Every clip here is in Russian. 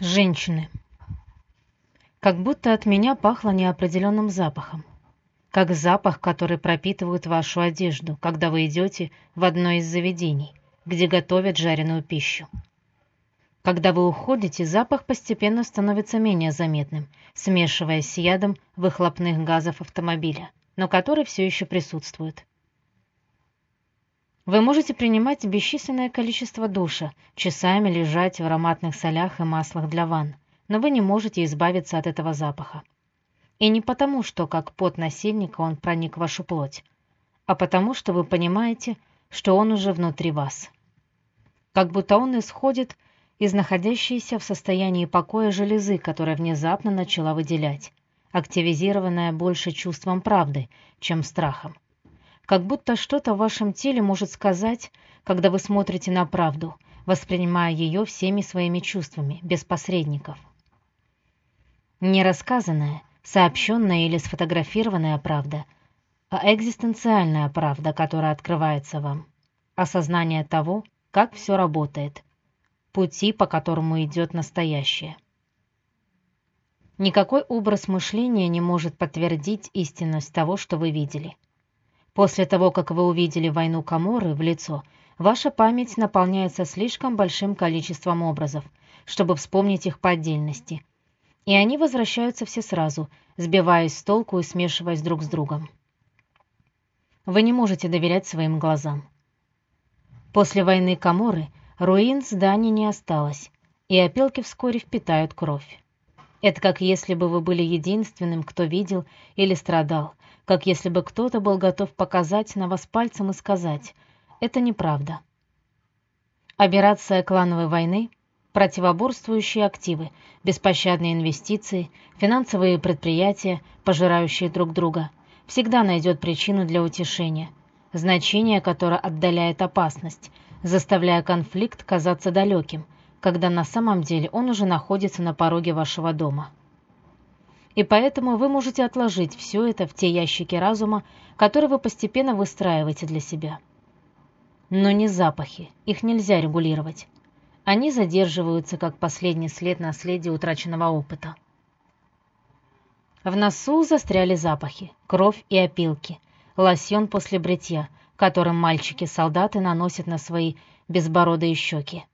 Женщины. Как будто от меня пахло неопределенным запахом. Как запах, который пропитывает вашу одежду, когда вы идете в одно из заведений, где готовят жареную пищу. Когда вы уходите, запах постепенно становится менее заметным, смешиваясь с ядом выхлопных газов автомобиля, но который все еще присутствует. Вы можете принимать бесчисленное количество душа, часами лежать в ароматных солях и маслах для ванн, но вы не можете избавиться от этого запаха. И не потому, что как пот насильника он проник в вашу плоть, а потому, что вы понимаете, что он уже внутри вас. Как будто он исходит из находящейся в состоянии покоя железы, которая внезапно начала выделять, активизированная больше чувством правды, чем страхом как будто что-то в вашем теле может сказать, когда вы смотрите на правду, воспринимая ее всеми своими чувствами, без посредников. Не рассказанная, сообщенная или сфотографированная правда, а экзистенциальная правда, которая открывается вам, осознание того, как все работает, пути, по которому идет настоящее. Никакой образ мышления не может подтвердить истинность того, что вы видели – После того, как вы увидели войну Каморы в лицо, ваша память наполняется слишком большим количеством образов, чтобы вспомнить их по отдельности. И они возвращаются все сразу, сбиваясь с толку и смешиваясь друг с другом. Вы не можете доверять своим глазам. После войны Каморы руин зданий не осталось, и опилки вскоре впитают кровь. Это как если бы вы были единственным, кто видел или страдал, как если бы кто-то был готов показать на вас пальцем и сказать «это неправда». Операция клановой войны, противоборствующие активы, беспощадные инвестиции, финансовые предприятия, пожирающие друг друга, всегда найдет причину для утешения, значение которое отдаляет опасность, заставляя конфликт казаться далеким, когда на самом деле он уже находится на пороге вашего дома и поэтому вы можете отложить все это в те ящики разума, которые вы постепенно выстраиваете для себя. Но не запахи, их нельзя регулировать. Они задерживаются как последний след наследия утраченного опыта. В носу застряли запахи, кровь и опилки, лосьон после бритья, которым мальчики-солдаты наносят на свои безбородые щеки.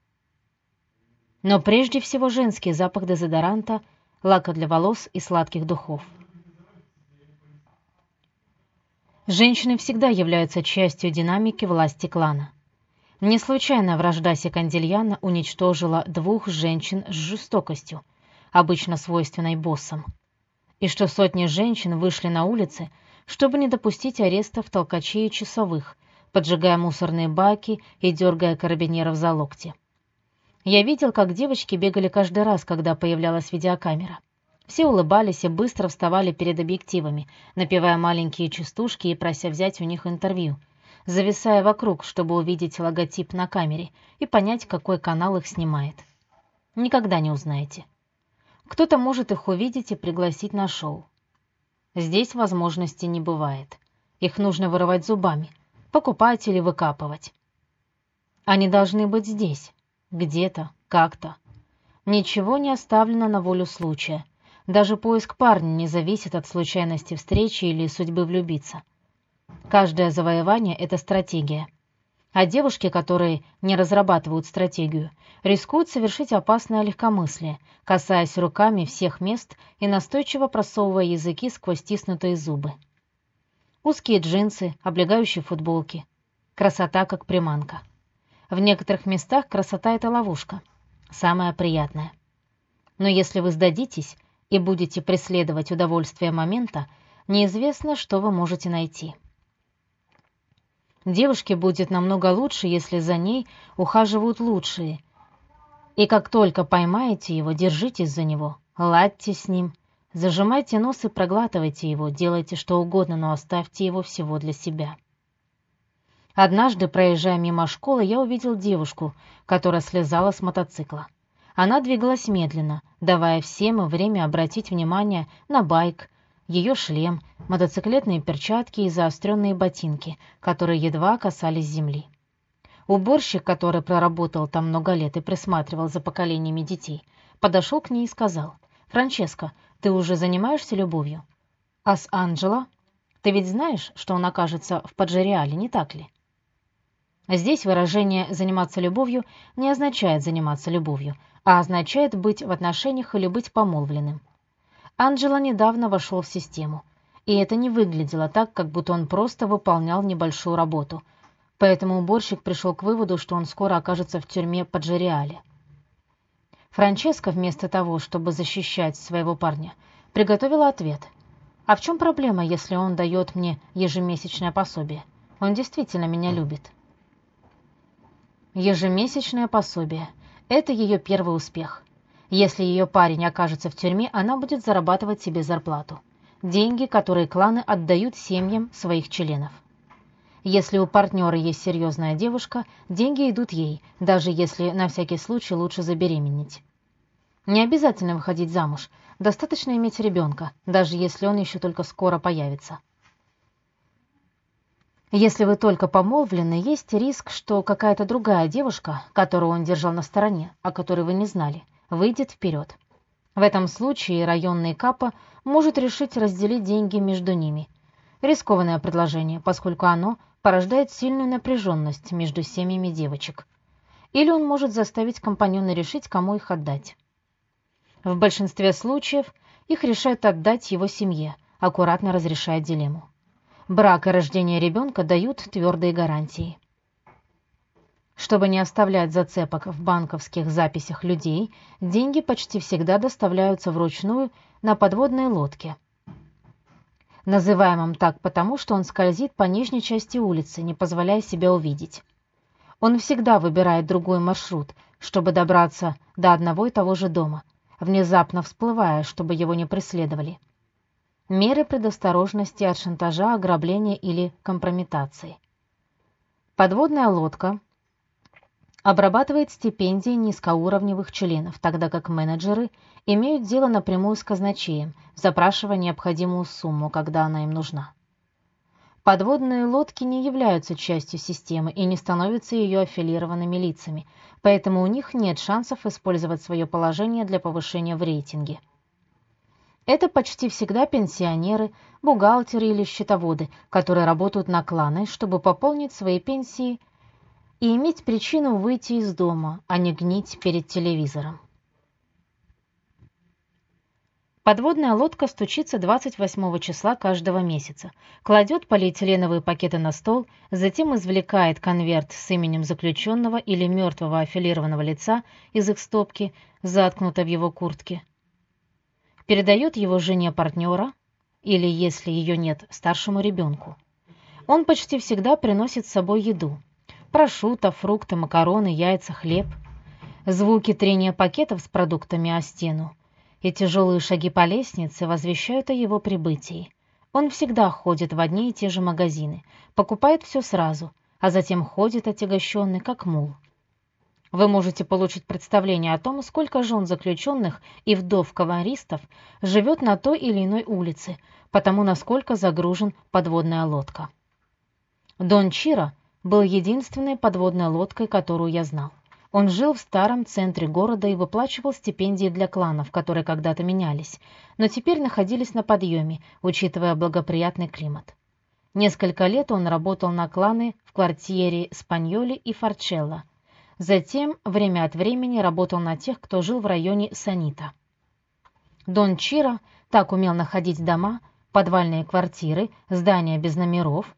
Но прежде всего женский запах дезодоранта – лака для волос и сладких духов. Женщины всегда являются частью динамики власти клана. Не случайно вражда Секандильяна уничтожила двух женщин с жестокостью, обычно свойственной боссам, и что сотни женщин вышли на улицы, чтобы не допустить арестов толкачей часовых, поджигая мусорные баки и дергая карабинеров за локти. Я видел, как девочки бегали каждый раз, когда появлялась видеокамера. Все улыбались и быстро вставали перед объективами, напевая маленькие частушки и прося взять у них интервью, зависая вокруг, чтобы увидеть логотип на камере и понять, какой канал их снимает. Никогда не узнаете. Кто-то может их увидеть и пригласить на шоу. Здесь возможности не бывает. Их нужно вырывать зубами, покупать или выкапывать. Они должны быть здесь, где-то, как-то. Ничего не оставлено на волю случая. Даже поиск парня не зависит от случайности встречи или судьбы влюбиться. Каждое завоевание — это стратегия. А девушки, которые не разрабатывают стратегию, рискуют совершить опасное легкомыслие, касаясь руками всех мест и настойчиво просовывая языки сквозь стиснутые зубы. Узкие джинсы, облегающие футболки. Красота как приманка. В некоторых местах красота — это ловушка. Самая приятная. Но если вы сдадитесь и будете преследовать удовольствие момента, неизвестно, что вы можете найти. Девушке будет намного лучше, если за ней ухаживают лучшие. И как только поймаете его, держитесь за него, ладьте с ним, зажимайте нос и проглатывайте его, делайте что угодно, но оставьте его всего для себя. Однажды, проезжая мимо школы, я увидел девушку, которая слезала с мотоцикла. Она двигалась медленно, давая всем время обратить внимание на байк, ее шлем, мотоциклетные перчатки и заостренные ботинки, которые едва касались земли. Уборщик, который проработал там много лет и присматривал за поколениями детей, подошел к ней и сказал, «Франческа, ты уже занимаешься любовью?» «А с Анджело? Ты ведь знаешь, что он окажется в Паджериале, не так ли?» Здесь выражение «заниматься любовью» не означает заниматься любовью, а означает быть в отношениях или быть помолвленным. Анджело недавно вошел в систему, и это не выглядело так, как будто он просто выполнял небольшую работу, поэтому уборщик пришел к выводу, что он скоро окажется в тюрьме под Джериале. Франческа, вместо того, чтобы защищать своего парня, приготовила ответ. «А в чем проблема, если он дает мне ежемесячное пособие? Он действительно меня любит». Ежемесячное пособие – это ее первый успех. Если ее парень окажется в тюрьме, она будет зарабатывать себе зарплату. Деньги, которые кланы отдают семьям своих членов. Если у партнера есть серьезная девушка, деньги идут ей, даже если на всякий случай лучше забеременеть. Не обязательно выходить замуж, достаточно иметь ребенка, даже если он еще только скоро появится. Если вы только помолвлены, есть риск, что какая-то другая девушка, которую он держал на стороне, о которой вы не знали, выйдет вперед. В этом случае районный капа может решить разделить деньги между ними. Рискованное предложение, поскольку оно порождает сильную напряженность между семьями девочек. Или он может заставить компаньона решить, кому их отдать. В большинстве случаев их решают отдать его семье, аккуратно разрешая дилемму брак и рождение ребенка дают твердые гарантии. Чтобы не оставлять зацепок в банковских записях людей, деньги почти всегда доставляются вручную на подводной лодке. Называемом так потому, что он скользит по нижней части улицы, не позволяя себя увидеть. Он всегда выбирает другой маршрут, чтобы добраться до одного и того же дома, внезапно всплывая, чтобы его не преследовали меры предосторожности от шантажа, ограбления или компрометации. Подводная лодка обрабатывает стипендии низкоуровневых членов, тогда как менеджеры имеют дело напрямую с казначеем, запрашивая необходимую сумму, когда она им нужна. Подводные лодки не являются частью системы и не становятся ее аффилированными лицами, поэтому у них нет шансов использовать свое положение для повышения в рейтинге. Это почти всегда пенсионеры, бухгалтеры или счетоводы, которые работают на кланы, чтобы пополнить свои пенсии и иметь причину выйти из дома, а не гнить перед телевизором. Подводная лодка стучится 28 числа каждого месяца, кладет полиэтиленовые пакеты на стол, затем извлекает конверт с именем заключенного или мертвого аффилированного лица из их стопки, заткнутой в его куртке, передает его жене партнера или, если ее нет, старшему ребенку. Он почти всегда приносит с собой еду. Прошутто, фрукты, макароны, яйца, хлеб. Звуки трения пакетов с продуктами о стену и тяжелые шаги по лестнице возвещают о его прибытии. Он всегда ходит в одни и те же магазины, покупает все сразу, а затем ходит отягощенный, как мул. Вы можете получить представление о том, сколько жен заключенных и вдов каваристов живет на той или иной улице, потому насколько загружен подводная лодка. Дон Чиро был единственной подводной лодкой, которую я знал. Он жил в старом центре города и выплачивал стипендии для кланов, которые когда-то менялись, но теперь находились на подъеме, учитывая благоприятный климат. Несколько лет он работал на кланы в квартире Спаньоли и Форчелло – Затем время от времени работал на тех, кто жил в районе Санита. Дон Чиро так умел находить дома, подвальные квартиры, здания без номеров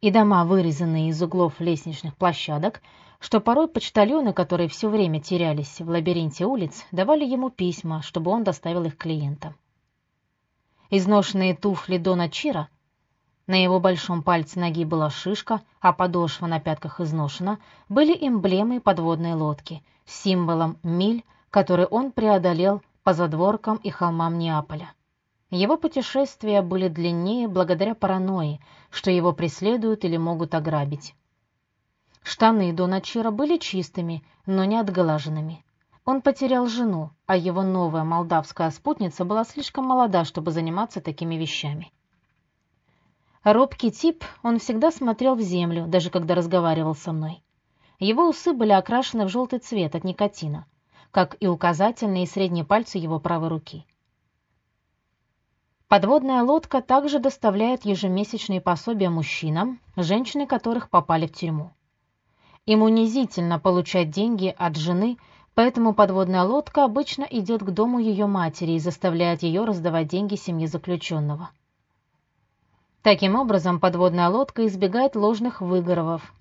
и дома, вырезанные из углов лестничных площадок, что порой почтальоны, которые все время терялись в лабиринте улиц, давали ему письма, чтобы он доставил их клиентам. Изношенные туфли Дона Чира на его большом пальце ноги была шишка, а подошва на пятках изношена, были эмблемой подводной лодки, символом миль, который он преодолел по задворкам и холмам Неаполя. Его путешествия были длиннее благодаря паранойи, что его преследуют или могут ограбить. Штаны Дона Чира были чистыми, но не отглаженными. Он потерял жену, а его новая молдавская спутница была слишком молода, чтобы заниматься такими вещами. Робкий тип, он всегда смотрел в землю, даже когда разговаривал со мной. Его усы были окрашены в желтый цвет от никотина. как и указательные и средние пальцы его правой руки. Подводная лодка также доставляет ежемесячные пособия мужчинам, женщины которых попали в тюрьму. Им унизительно получать деньги от жены, поэтому подводная лодка обычно идет к дому ее матери и заставляет ее раздавать деньги семье заключенного. Таким образом, подводная лодка избегает ложных выговоров,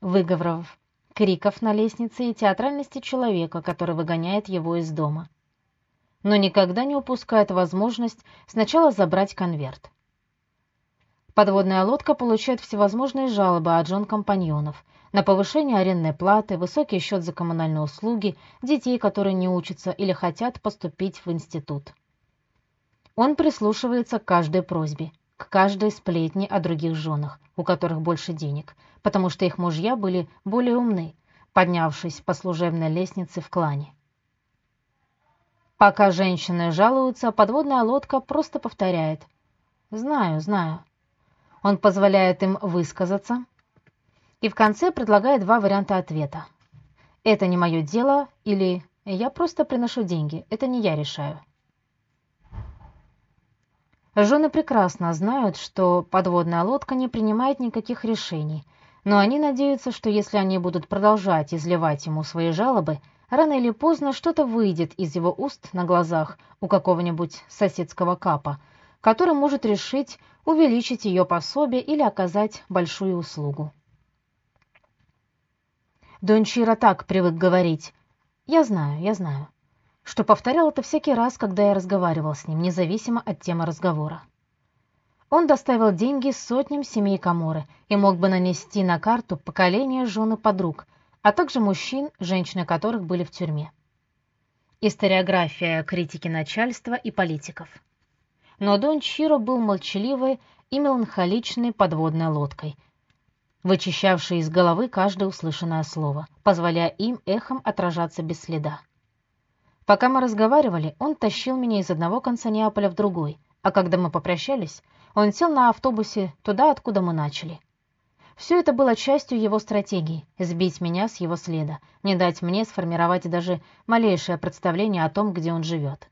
выговоров, криков на лестнице и театральности человека, который выгоняет его из дома но никогда не упускает возможность сначала забрать конверт. Подводная лодка получает всевозможные жалобы от жен компаньонов на повышение арендной платы, высокий счет за коммунальные услуги, детей, которые не учатся или хотят поступить в институт. Он прислушивается к каждой просьбе, к каждой сплетне о других женах, у которых больше денег, потому что их мужья были более умны, поднявшись по служебной лестнице в клане. Пока женщины жалуются, подводная лодка просто повторяет: "Знаю, знаю". Он позволяет им высказаться и в конце предлагает два варианта ответа: "Это не мое дело" или "Я просто приношу деньги, это не я решаю". Жены прекрасно знают, что подводная лодка не принимает никаких решений, но они надеются, что если они будут продолжать изливать ему свои жалобы, Рано или поздно что-то выйдет из его уст на глазах у какого-нибудь соседского капа, который может решить увеличить ее пособие или оказать большую услугу. Дончира так привык говорить. Я знаю, я знаю, что повторял это всякий раз, когда я разговаривал с ним, независимо от темы разговора. Он доставил деньги сотням семей Каморы и мог бы нанести на карту поколение жены подруг, а также мужчин, женщины которых были в тюрьме. Историография критики начальства и политиков. Но Дон Чиро был молчаливой и меланхоличной подводной лодкой, вычищавшей из головы каждое услышанное слово, позволяя им эхом отражаться без следа. Пока мы разговаривали, он тащил меня из одного конца Неаполя в другой, а когда мы попрощались, он сел на автобусе туда, откуда мы начали. Все это было частью его стратегии — сбить меня с его следа, не дать мне сформировать даже малейшее представление о том, где он живет.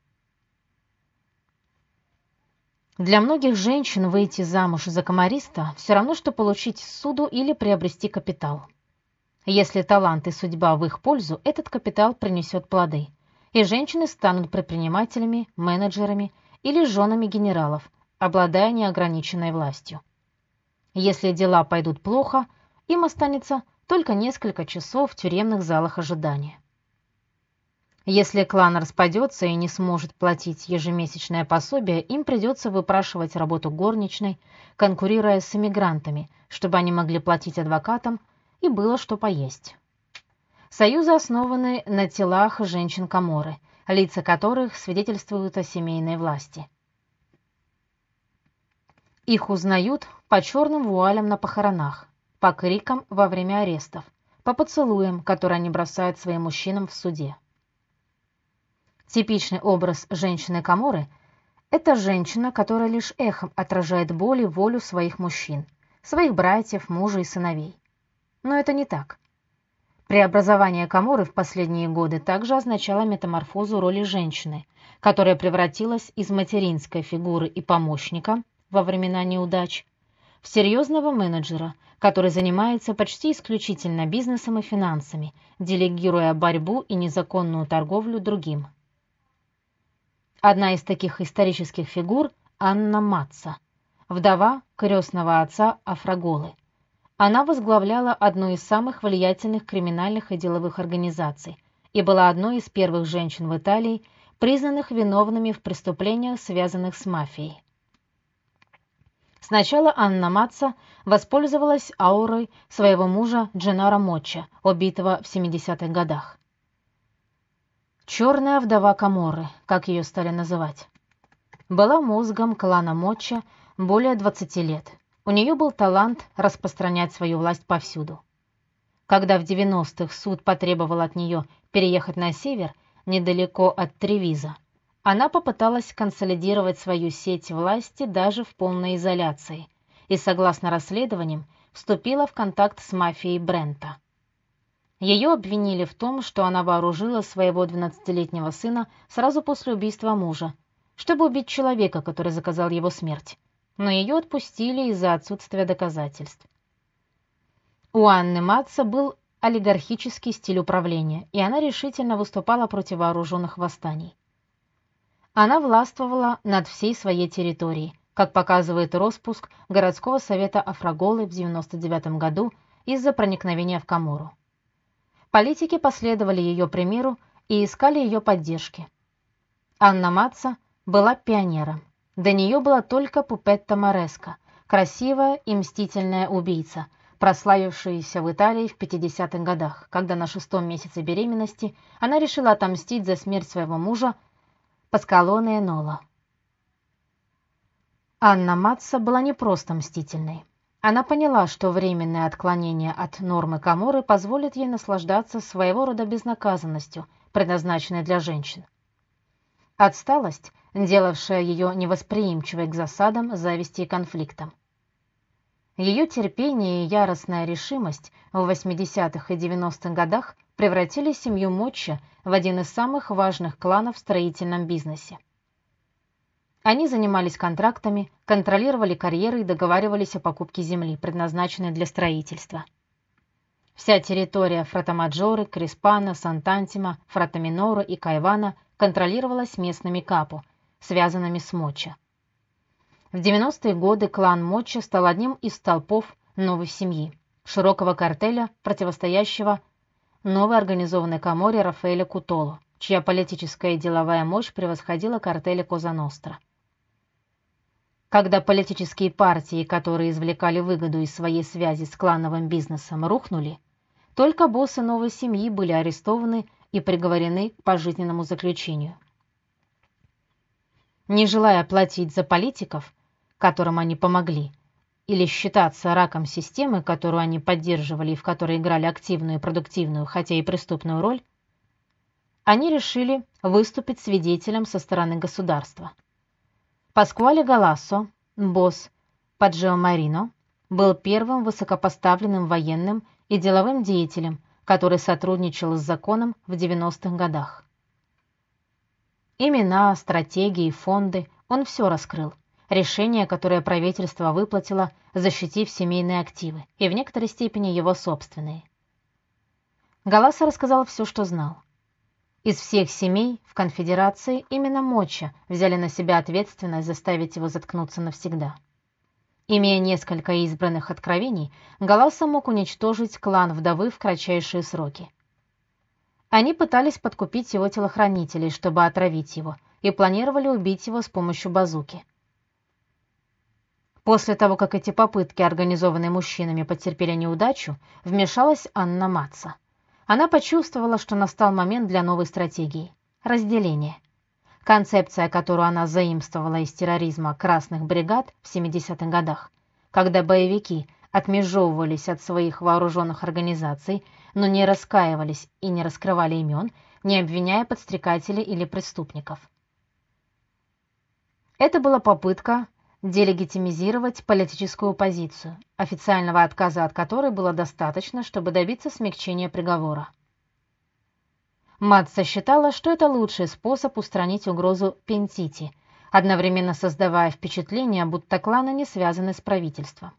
Для многих женщин выйти замуж за комариста все равно, что получить суду или приобрести капитал. Если талант и судьба в их пользу, этот капитал принесет плоды, и женщины станут предпринимателями, менеджерами или женами генералов, обладая неограниченной властью. Если дела пойдут плохо, им останется только несколько часов в тюремных залах ожидания. Если клан распадется и не сможет платить ежемесячное пособие, им придется выпрашивать работу горничной, конкурируя с эмигрантами, чтобы они могли платить адвокатам и было что поесть. Союзы основаны на телах женщин Каморы, лица которых свидетельствуют о семейной власти. Их узнают по черным вуалям на похоронах, по крикам во время арестов, по поцелуям, которые они бросают своим мужчинам в суде. Типичный образ женщины Каморы – это женщина, которая лишь эхом отражает боль и волю своих мужчин, своих братьев, мужа и сыновей. Но это не так. Преобразование Каморы в последние годы также означало метаморфозу роли женщины, которая превратилась из материнской фигуры и помощника во времена неудач в серьезного менеджера, который занимается почти исключительно бизнесом и финансами, делегируя борьбу и незаконную торговлю другим. Одна из таких исторических фигур Анна Матца, вдова крестного отца Афраголы. Она возглавляла одну из самых влиятельных криминальных и деловых организаций и была одной из первых женщин в Италии, признанных виновными в преступлениях, связанных с мафией. Сначала Анна Матца воспользовалась аурой своего мужа Дженаро Моча, убитого в 70-х годах. Черная вдова Каморы, как ее стали называть, была мозгом клана Моча более 20 лет. У нее был талант распространять свою власть повсюду. Когда в 90-х суд потребовал от нее переехать на север, недалеко от Тревиза, она попыталась консолидировать свою сеть власти даже в полной изоляции и, согласно расследованиям, вступила в контакт с мафией Брента. Ее обвинили в том, что она вооружила своего 12-летнего сына сразу после убийства мужа, чтобы убить человека, который заказал его смерть. Но ее отпустили из-за отсутствия доказательств. У Анны Матца был олигархический стиль управления, и она решительно выступала против вооруженных восстаний. Она властвовала над всей своей территорией, как показывает распуск городского совета Афраголы в 99 году из-за проникновения в Камору. Политики последовали ее примеру и искали ее поддержки. Анна Матца была пионером. До нее была только Пупетта Мореско, красивая и мстительная убийца, прославившаяся в Италии в 50-х годах, когда на шестом месяце беременности она решила отомстить за смерть своего мужа Паскалоне Нола. Анна Матца была не просто мстительной. Она поняла, что временное отклонение от нормы Каморы позволит ей наслаждаться своего рода безнаказанностью, предназначенной для женщин. Отсталость, делавшая ее невосприимчивой к засадам, зависти и конфликтам. Ее терпение и яростная решимость в 80-х и 90-х годах превратили семью Мочча в один из самых важных кланов в строительном бизнесе. Они занимались контрактами, контролировали карьеры и договаривались о покупке земли, предназначенной для строительства. Вся территория Фратамаджоры, Криспана, Сантантима, Фратаминора и Кайвана контролировалась местными капу, связанными с Моча. В 90-е годы клан Моча стал одним из столпов новой семьи, широкого картеля, противостоящего новой организованной коморе Рафаэля Кутоло, чья политическая и деловая мощь превосходила картели Коза Ностра. Когда политические партии, которые извлекали выгоду из своей связи с клановым бизнесом, рухнули, только боссы новой семьи были арестованы и приговорены к пожизненному заключению. Не желая платить за политиков, которым они помогли, или считаться раком системы, которую они поддерживали и в которой играли активную и продуктивную, хотя и преступную роль, они решили выступить свидетелем со стороны государства. Паскуале Галассо, босс Паджео Марино, был первым высокопоставленным военным и деловым деятелем, который сотрудничал с законом в 90-х годах. Имена, стратегии, фонды он все раскрыл. Решение, которое правительство выплатило, защитив семейные активы и в некоторой степени его собственные. Галаса рассказал все, что знал. Из всех семей в конфедерации именно Моча взяли на себя ответственность заставить его заткнуться навсегда. Имея несколько избранных откровений, Галаса мог уничтожить клан вдовы в кратчайшие сроки. Они пытались подкупить его телохранителей, чтобы отравить его, и планировали убить его с помощью базуки. После того, как эти попытки, организованные мужчинами, потерпели неудачу, вмешалась Анна Матца. Она почувствовала, что настал момент для новой стратегии разделения. Концепция, которую она заимствовала из терроризма красных бригад в 70-х годах, когда боевики отмежевывались от своих вооруженных организаций, но не раскаивались и не раскрывали имен, не обвиняя подстрекателей или преступников. Это была попытка делегитимизировать политическую позицию, официального отказа от которой было достаточно, чтобы добиться смягчения приговора. Матса считала, что это лучший способ устранить угрозу Пентити, одновременно создавая впечатление, будто кланы не связаны с правительством.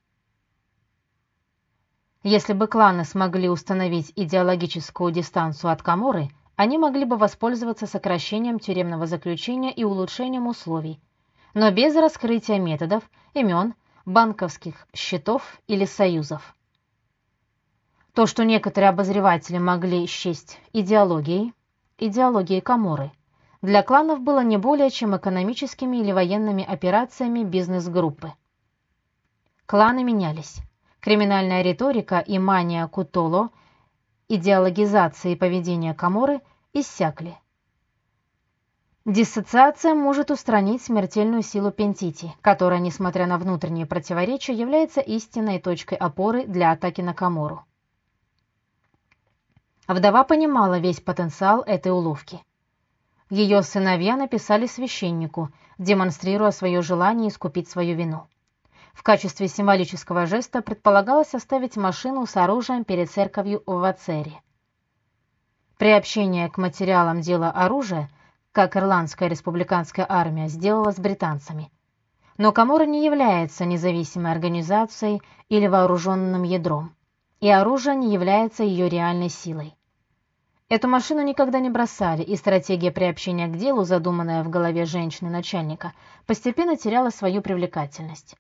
Если бы кланы смогли установить идеологическую дистанцию от Каморы, они могли бы воспользоваться сокращением тюремного заключения и улучшением условий, но без раскрытия методов, имен, банковских счетов или союзов. То, что некоторые обозреватели могли счесть идеологией, идеологией Каморы, для кланов было не более чем экономическими или военными операциями бизнес-группы. Кланы менялись. Криминальная риторика и мания Кутоло идеологизации поведения Каморы иссякли. Диссоциация может устранить смертельную силу Пентити, которая, несмотря на внутренние противоречия, является истинной точкой опоры для атаки на Камору. Вдова понимала весь потенциал этой уловки. Ее сыновья написали священнику, демонстрируя свое желание искупить свою вину. В качестве символического жеста предполагалось оставить машину с оружием перед церковью в Вацере. Приобщение к материалам дела оружия, как Ирландская республиканская армия сделала с британцами. Но Камора не является независимой организацией или вооруженным ядром, и оружие не является ее реальной силой. Эту машину никогда не бросали, и стратегия приобщения к делу, задуманная в голове женщины-начальника, постепенно теряла свою привлекательность.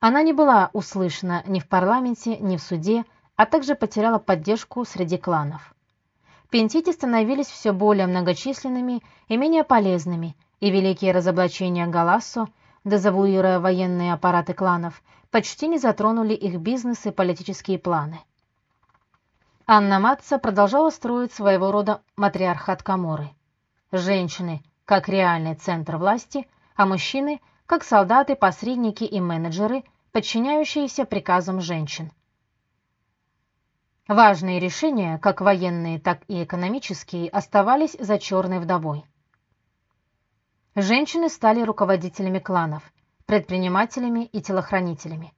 Она не была услышана ни в парламенте, ни в суде, а также потеряла поддержку среди кланов. Пентити становились все более многочисленными и менее полезными, и великие разоблачения Галассо, дезавуируя военные аппараты кланов, почти не затронули их бизнес и политические планы. Анна Матца продолжала строить своего рода матриархат Каморы. Женщины как реальный центр власти, а мужчины как солдаты, посредники и менеджеры, подчиняющиеся приказам женщин. Важные решения, как военные, так и экономические, оставались за черной вдовой. Женщины стали руководителями кланов, предпринимателями и телохранителями.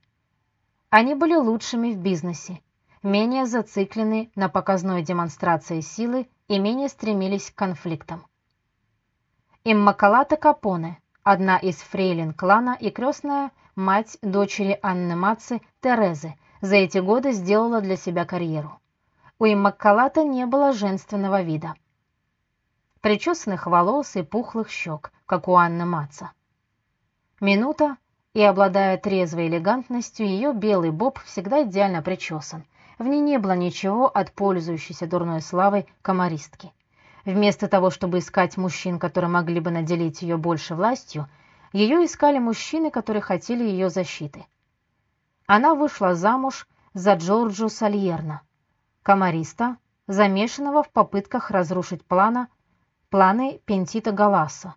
Они были лучшими в бизнесе, менее зациклены на показной демонстрации силы и менее стремились к конфликтам. Иммакалата Капоне, одна из фрейлин клана и крестная мать дочери Анны Мацы Терезы, за эти годы сделала для себя карьеру. У Иммакалата не было женственного вида. Причесанных волос и пухлых щек, как у Анны Маца. Минута, и, обладая трезвой элегантностью, ее белый боб всегда идеально причесан, в ней не было ничего от пользующейся дурной славой комаристки. Вместо того, чтобы искать мужчин, которые могли бы наделить ее больше властью, ее искали мужчины, которые хотели ее защиты. Она вышла замуж за Джорджо Сальерна, комариста, замешанного в попытках разрушить плана, планы Пентита Галаса,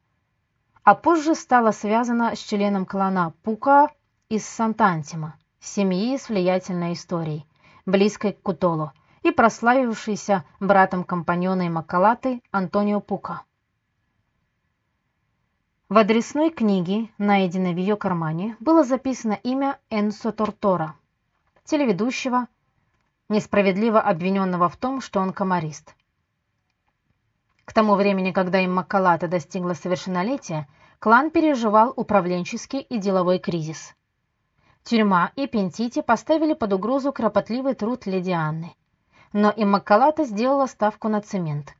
а позже стала связана с членом клана Пука из Сантантима, семьи с влиятельной историей, близкой к Кутолу, и прославившийся братом компаньона Макалаты Антонио Пука. В адресной книге, найденной в ее кармане, было записано имя Энсо Тортора, телеведущего, несправедливо обвиненного в том, что он комарист. К тому времени, когда им Макалата достигла совершеннолетия, клан переживал управленческий и деловой кризис. Тюрьма и Пентити поставили под угрозу кропотливый труд леди Анны. Но и Маккалата сделала ставку на цемент.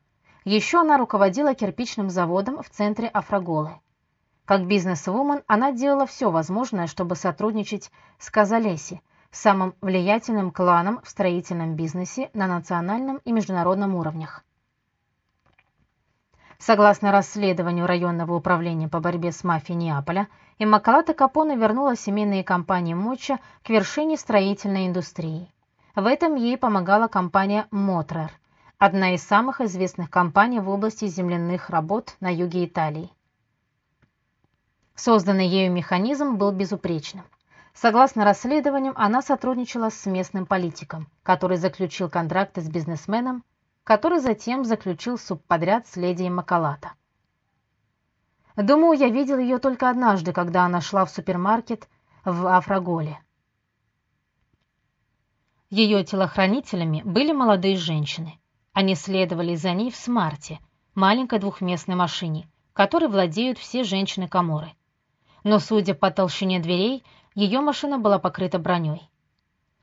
Еще она руководила кирпичным заводом в центре Афраголы. Как бизнес-вумен она делала все возможное, чтобы сотрудничать с Казалеси, самым влиятельным кланом в строительном бизнесе на национальном и международном уровнях. Согласно расследованию районного управления по борьбе с мафией Неаполя, Иммакалата Капоне вернула семейные компании Моча к вершине строительной индустрии. В этом ей помогала компания Мотрер, одна из самых известных компаний в области земляных работ на юге Италии. Созданный ею механизм был безупречным. Согласно расследованиям, она сотрудничала с местным политиком, который заключил контракты с бизнесменом который затем заключил субподряд с леди Макалата. Думаю, я видел ее только однажды, когда она шла в супермаркет в Афраголе. Ее телохранителями были молодые женщины. Они следовали за ней в смарте, маленькой двухместной машине, которой владеют все женщины Каморы. Но, судя по толщине дверей, ее машина была покрыта броней.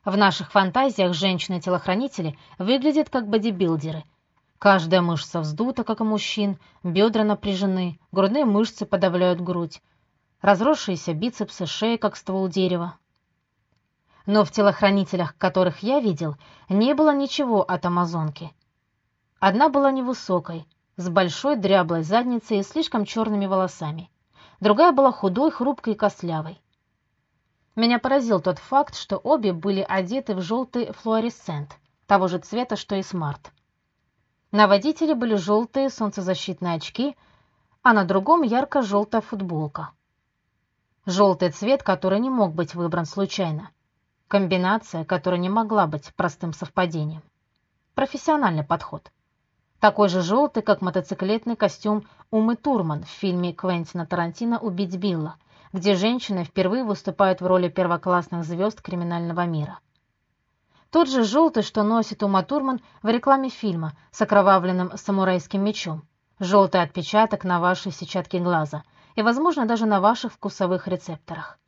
В наших фантазиях женщины-телохранители выглядят как бодибилдеры. Каждая мышца вздута, как у мужчин, бедра напряжены, грудные мышцы подавляют грудь, разросшиеся бицепсы, шеи, как ствол дерева. Но в телохранителях, которых я видел, не было ничего от амазонки. Одна была невысокой, с большой дряблой задницей и слишком черными волосами. Другая была худой, хрупкой и костлявой. Меня поразил тот факт, что обе были одеты в желтый флуоресцент, того же цвета, что и смарт. На водителе были желтые солнцезащитные очки, а на другом ярко-желтая футболка. Желтый цвет, который не мог быть выбран случайно. Комбинация, которая не могла быть простым совпадением. Профессиональный подход. Такой же желтый, как мотоциклетный костюм Умы Турман в фильме Квентина Тарантино «Убить Билла», где женщины впервые выступают в роли первоклассных звезд криминального мира. Тот же желтый, что носит Ума Турман в рекламе фильма с окровавленным самурайским мечом. Желтый отпечаток на вашей сетчатке глаза и, возможно, даже на ваших вкусовых рецепторах.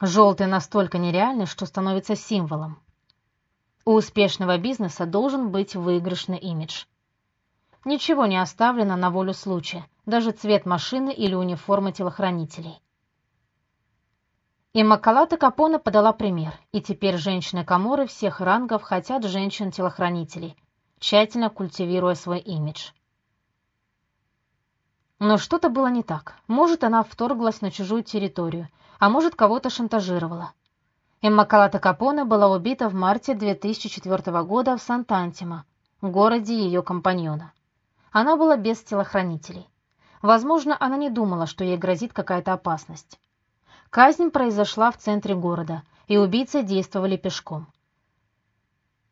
Желтый настолько нереальный, что становится символом. У успешного бизнеса должен быть выигрышный имидж. Ничего не оставлено на волю случая, даже цвет машины или униформы телохранителей. Иммакалата Капона подала пример, и теперь женщины Каморы всех рангов хотят женщин-телохранителей, тщательно культивируя свой имидж. Но что-то было не так. Может, она вторглась на чужую территорию, а может, кого-то шантажировала. Иммакалата Капона была убита в марте 2004 года в Сантантима, городе ее компаньона. Она была без телохранителей. Возможно, она не думала, что ей грозит какая-то опасность. Казнь произошла в центре города, и убийцы действовали пешком.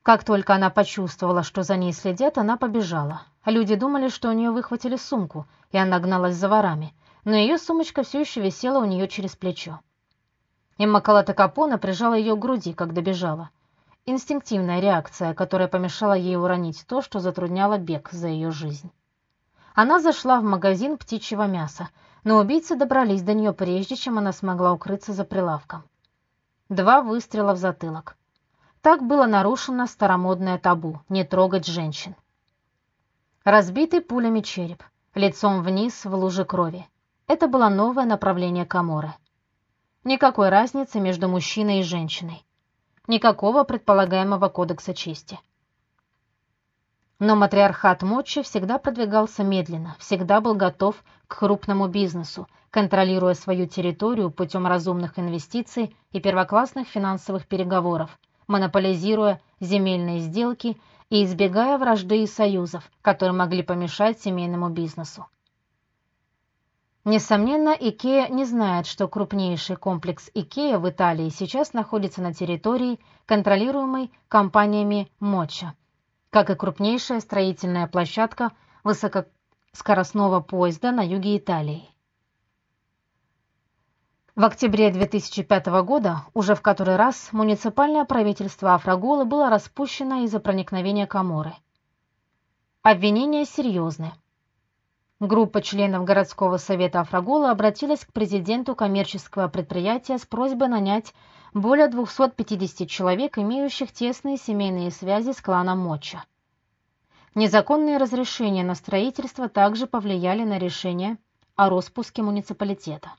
Как только она почувствовала, что за ней следят, она побежала. Люди думали, что у нее выхватили сумку, и она гналась за ворами, но ее сумочка все еще висела у нее через плечо. Иммакалата Капона прижала ее к груди, когда бежала. Инстинктивная реакция, которая помешала ей уронить то, что затрудняло бег за ее жизнь. Она зашла в магазин птичьего мяса, но убийцы добрались до нее прежде, чем она смогла укрыться за прилавком. Два выстрела в затылок. Так было нарушено старомодное табу не трогать женщин. Разбитый пулями череп, лицом вниз в луже крови. Это было новое направление Каморы. Никакой разницы между мужчиной и женщиной. Никакого предполагаемого кодекса чести. Но матриархат Мочи всегда продвигался медленно, всегда был готов к крупному бизнесу, контролируя свою территорию путем разумных инвестиций и первоклассных финансовых переговоров, монополизируя земельные сделки и избегая вражды и союзов, которые могли помешать семейному бизнесу. Несомненно, Икея не знает, что крупнейший комплекс Икея в Италии сейчас находится на территории, контролируемой компаниями Моча, как и крупнейшая строительная площадка высокоскоростного поезда на юге Италии. В октябре 2005 года уже в который раз муниципальное правительство Афраголы было распущено из-за проникновения Каморы. Обвинения серьезны. Группа членов городского совета Афрагола обратилась к президенту коммерческого предприятия с просьбой нанять более 250 человек, имеющих тесные семейные связи с кланом Моча. Незаконные разрешения на строительство также повлияли на решение о распуске муниципалитета.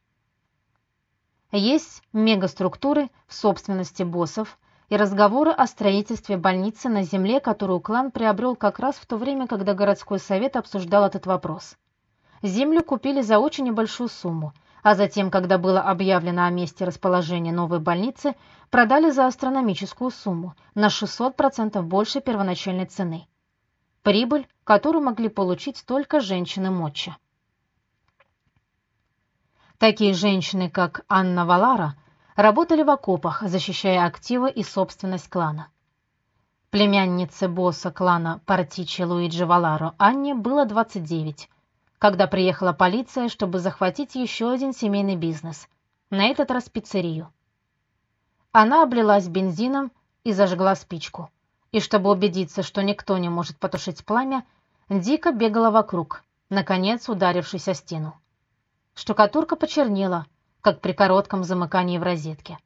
Есть мегаструктуры в собственности боссов и разговоры о строительстве больницы на земле, которую клан приобрел как раз в то время, когда городской совет обсуждал этот вопрос. Землю купили за очень небольшую сумму, а затем, когда было объявлено о месте расположения новой больницы, продали за астрономическую сумму, на 600% больше первоначальной цены. Прибыль, которую могли получить только женщины Моча. Такие женщины, как Анна Валара, работали в окопах, защищая активы и собственность клана. Племяннице босса клана Партичи Луиджи Валаро Анне было 29, когда приехала полиция, чтобы захватить еще один семейный бизнес, на этот раз пиццерию. Она облилась бензином и зажгла спичку. И чтобы убедиться, что никто не может потушить пламя, дико бегала вокруг, наконец ударившись о стену. Штукатурка почернела, как при коротком замыкании в розетке.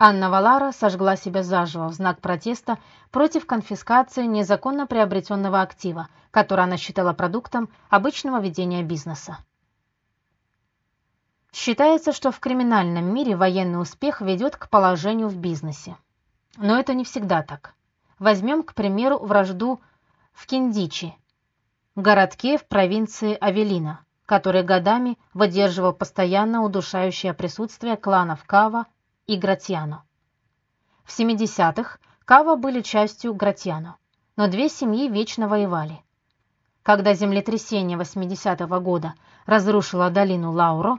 Анна Валара сожгла себя заживо в знак протеста против конфискации незаконно приобретенного актива, который она считала продуктом обычного ведения бизнеса. Считается, что в криминальном мире военный успех ведет к положению в бизнесе. Но это не всегда так. Возьмем, к примеру, вражду в Киндичи, городке в провинции Авелина, который годами выдерживал постоянно удушающее присутствие кланов Кава и Гратьяно. В 70-х Кава были частью Гратьяно, но две семьи вечно воевали. Когда землетрясение 80-го года разрушило долину Лауро,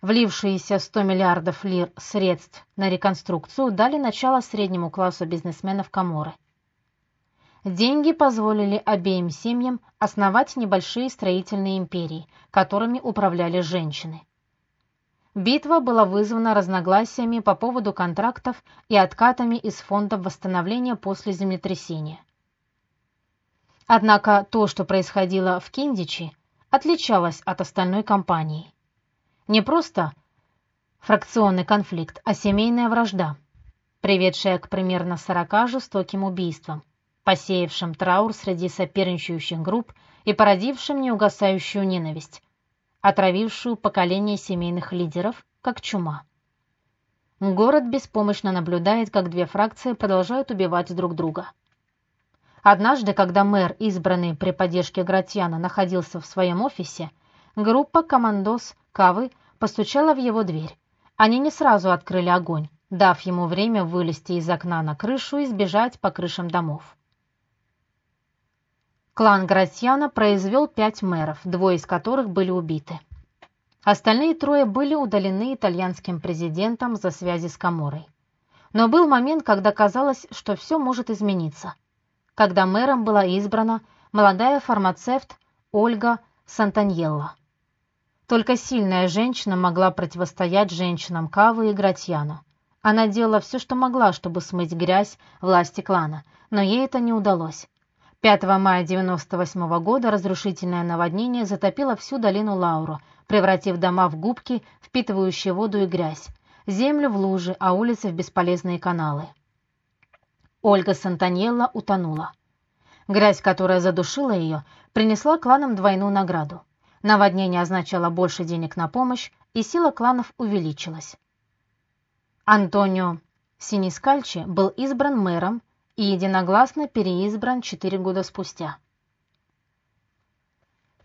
влившиеся 100 миллиардов лир средств на реконструкцию дали начало среднему классу бизнесменов Каморы. Деньги позволили обеим семьям основать небольшие строительные империи, которыми управляли женщины. Битва была вызвана разногласиями по поводу контрактов и откатами из фондов восстановления после землетрясения. Однако то, что происходило в Киндичи, отличалось от остальной кампании. Не просто фракционный конфликт, а семейная вражда, приведшая к примерно 40 жестоким убийствам, посеявшим траур среди соперничающих групп и породившим неугасающую ненависть, отравившую поколение семейных лидеров, как чума. Город беспомощно наблюдает, как две фракции продолжают убивать друг друга. Однажды, когда мэр, избранный при поддержке Гратьяна, находился в своем офисе, группа командос Кавы постучала в его дверь. Они не сразу открыли огонь, дав ему время вылезти из окна на крышу и сбежать по крышам домов. Клан Гратьяна произвел пять мэров, двое из которых были убиты. Остальные трое были удалены итальянским президентом за связи с Каморой. Но был момент, когда казалось, что все может измениться. Когда мэром была избрана молодая фармацевт Ольга Сантаньелла. Только сильная женщина могла противостоять женщинам Кавы и Гратьяну. Она делала все, что могла, чтобы смыть грязь власти клана, но ей это не удалось. 5 мая 98 года разрушительное наводнение затопило всю долину Лауру, превратив дома в губки, впитывающие воду и грязь, землю в лужи, а улицы в бесполезные каналы. Ольга Сантаньелла утонула. Грязь, которая задушила ее, принесла кланам двойную награду. Наводнение означало больше денег на помощь, и сила кланов увеличилась. Антонио Синискальчи был избран мэром и единогласно переизбран четыре года спустя.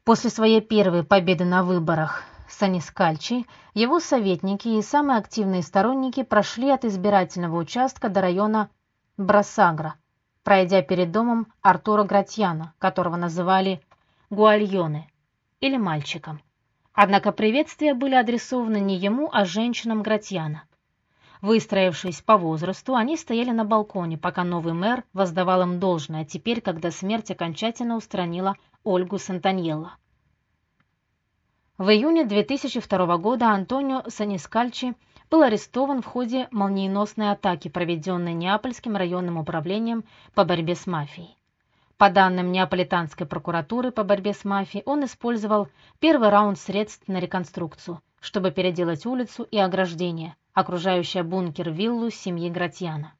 После своей первой победы на выборах Санискальчи, его советники и самые активные сторонники прошли от избирательного участка до района Брасагра, пройдя перед домом Артура Гратьяна, которого называли Гуальоне или мальчиком. Однако приветствия были адресованы не ему, а женщинам Гратьяна. Выстроившись по возрасту, они стояли на балконе, пока новый мэр воздавал им должное, а теперь, когда смерть окончательно устранила Ольгу Сантаньелло. В июне 2002 года Антонио Санискальчи был арестован в ходе молниеносной атаки, проведенной Неапольским районным управлением по борьбе с мафией. По данным Неаполитанской прокуратуры по борьбе с мафией, он использовал первый раунд средств на реконструкцию, чтобы переделать улицу и ограждение, окружающая бункер-виллу семьи Гратьяна.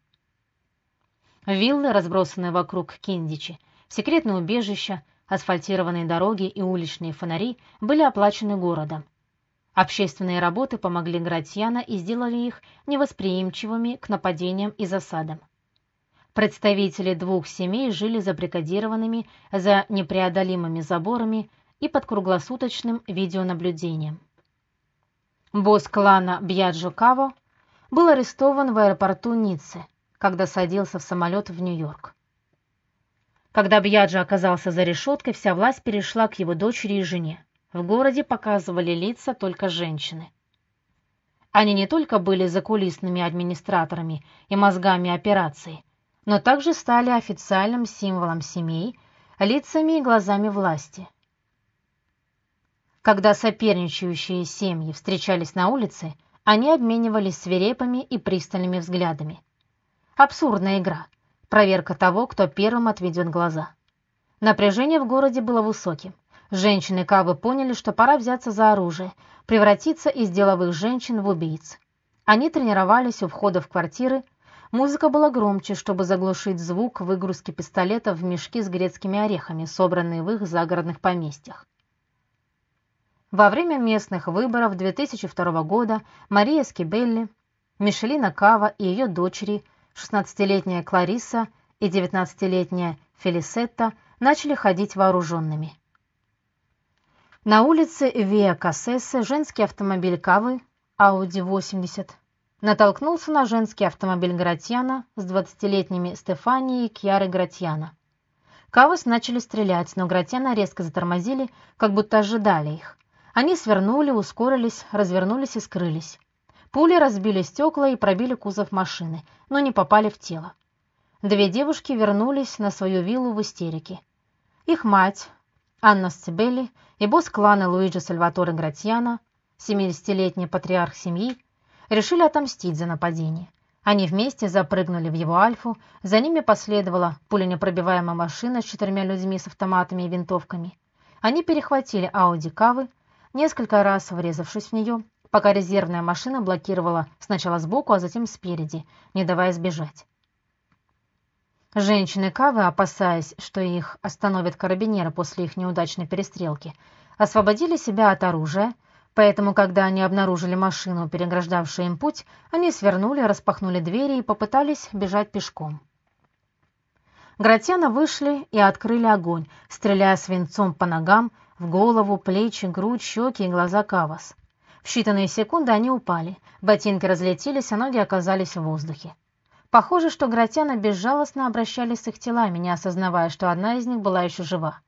Виллы, разбросанные вокруг Киндичи, секретные убежища, асфальтированные дороги и уличные фонари были оплачены городом. Общественные работы помогли Гратьяна и сделали их невосприимчивыми к нападениям и засадам. Представители двух семей жили забрикадированными за непреодолимыми заборами и под круглосуточным видеонаблюдением. Босс клана Бьяджо Каво был арестован в аэропорту Ниццы, когда садился в самолет в Нью-Йорк. Когда Бьяджо оказался за решеткой, вся власть перешла к его дочери и жене. В городе показывали лица только женщины. Они не только были закулисными администраторами и мозгами операции, но также стали официальным символом семей, лицами и глазами власти. Когда соперничающие семьи встречались на улице, они обменивались свирепыми и пристальными взглядами. Абсурдная игра. Проверка того, кто первым отведет глаза. Напряжение в городе было высоким. Женщины Кавы поняли, что пора взяться за оружие, превратиться из деловых женщин в убийц. Они тренировались у входа в квартиры. Музыка была громче, чтобы заглушить звук выгрузки пистолетов в мешки с грецкими орехами, собранные в их загородных поместьях. Во время местных выборов 2002 года Мария Скибелли, Мишелина Кава и ее дочери, 16-летняя Клариса и 19-летняя Фелисетта, начали ходить вооруженными. На улице Виа Кассесе женский автомобиль Кавы, Audi 80, натолкнулся на женский автомобиль Гратьяна с 20-летними Стефанией и Кьярой Гратьяна. Кавыс начали стрелять, но Гратьяна резко затормозили, как будто ожидали их. Они свернули, ускорились, развернулись и скрылись. Пули разбили стекла и пробили кузов машины, но не попали в тело. Две девушки вернулись на свою виллу в истерике. Их мать, Анна Сцибелли, и босс клана Луиджи Сальваторе Гратьяна, 70-летний патриарх семьи, решили отомстить за нападение. Они вместе запрыгнули в его альфу, за ними последовала пуленепробиваемая машина с четырьмя людьми с автоматами и винтовками. Они перехватили Ауди Кавы, несколько раз врезавшись в нее, пока резервная машина блокировала сначала сбоку, а затем спереди, не давая сбежать. Женщины Кавы, опасаясь, что их остановят карабинеры после их неудачной перестрелки, освободили себя от оружия Поэтому, когда они обнаружили машину, переграждавшую им путь, они свернули, распахнули двери и попытались бежать пешком. Гратьяна вышли и открыли огонь, стреляя свинцом по ногам, в голову, плечи, грудь, щеки и глаза Кавас. В считанные секунды они упали, ботинки разлетелись, а ноги оказались в воздухе. Похоже, что Гратьяна безжалостно обращались с их телами, не осознавая, что одна из них была еще жива.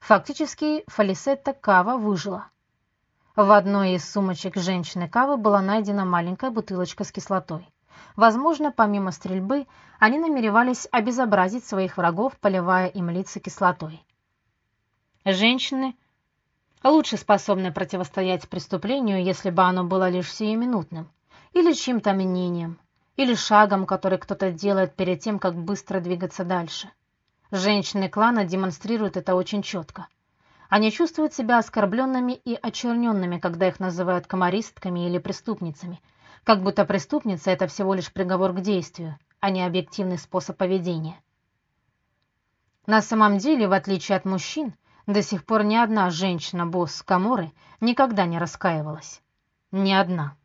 Фактически, Фалисетта Кава выжила. В одной из сумочек женщины Кавы была найдена маленькая бутылочка с кислотой. Возможно, помимо стрельбы, они намеревались обезобразить своих врагов, поливая им лица кислотой. Женщины лучше способны противостоять преступлению, если бы оно было лишь сиюминутным, или чьим-то мнением, или шагом, который кто-то делает перед тем, как быстро двигаться дальше. Женщины клана демонстрируют это очень четко. Они чувствуют себя оскорбленными и очерненными, когда их называют комаристками или преступницами, как будто преступница – это всего лишь приговор к действию, а не объективный способ поведения. На самом деле, в отличие от мужчин, до сих пор ни одна женщина-босс Каморы никогда не раскаивалась. Ни одна.